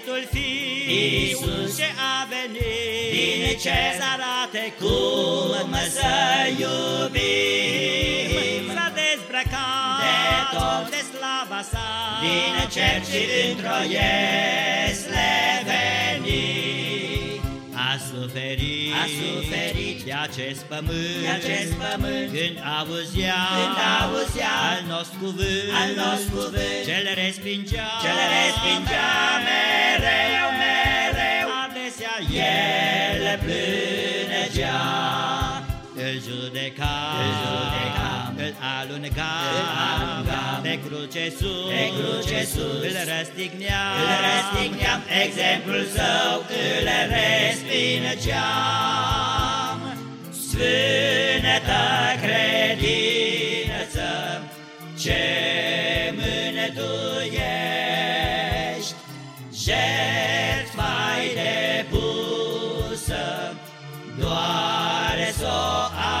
Slăvitul Fiul Iisus ce a venit din cer să arate cum să iubim. S-a dezbrăcat De tot. de slava sa Din cer și într-o iesle veni. A suferit, A suferit de acest pământ, de acest pământ. Când auzea, Când auzea al nostru cuvânt, al nostru cuvânt. Ce le respingea, Ce le respingea mereu, mereu. Adesea El plângea. Îl judeca, Îl judeca. îl alunga, Îl alunga. pe cruce sus, Pe cruce sus. îl răstignea, Îl respingeam, exemplul său îl respingeam. Sfântă credință, doar să o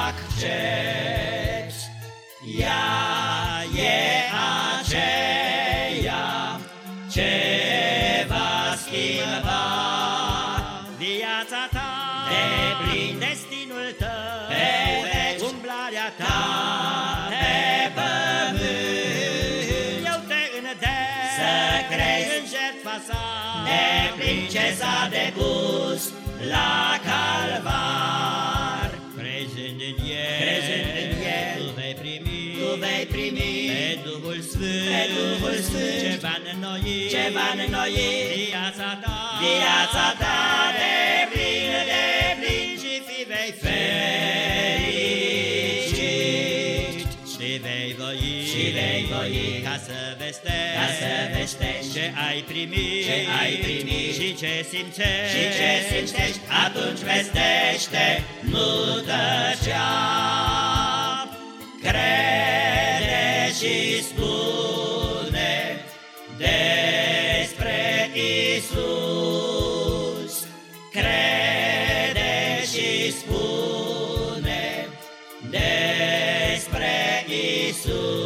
accepti. Ea e aceea ce va schimba viața ta, De plin. destinul tău, Pe veci. umblarea ta, ta pe pământ. Eu te îndemn Să crezi în jertfa sa, De plin ce s-a depus la vei primi pe Duhul Sfânt, Pe Duhul Sfânt, ce va înnoi, ce va înnoi viața ta, viața ta de plin, de plin. Și fi vei fericit. și vei voi, Și vei voi, ca să vestești, ca să vestești. Ce ai primit, ce ai primit. Și ce simțești, Și ce simțești, atunci vestește, nu și spune despre Isus. Crede și spune despre Isus.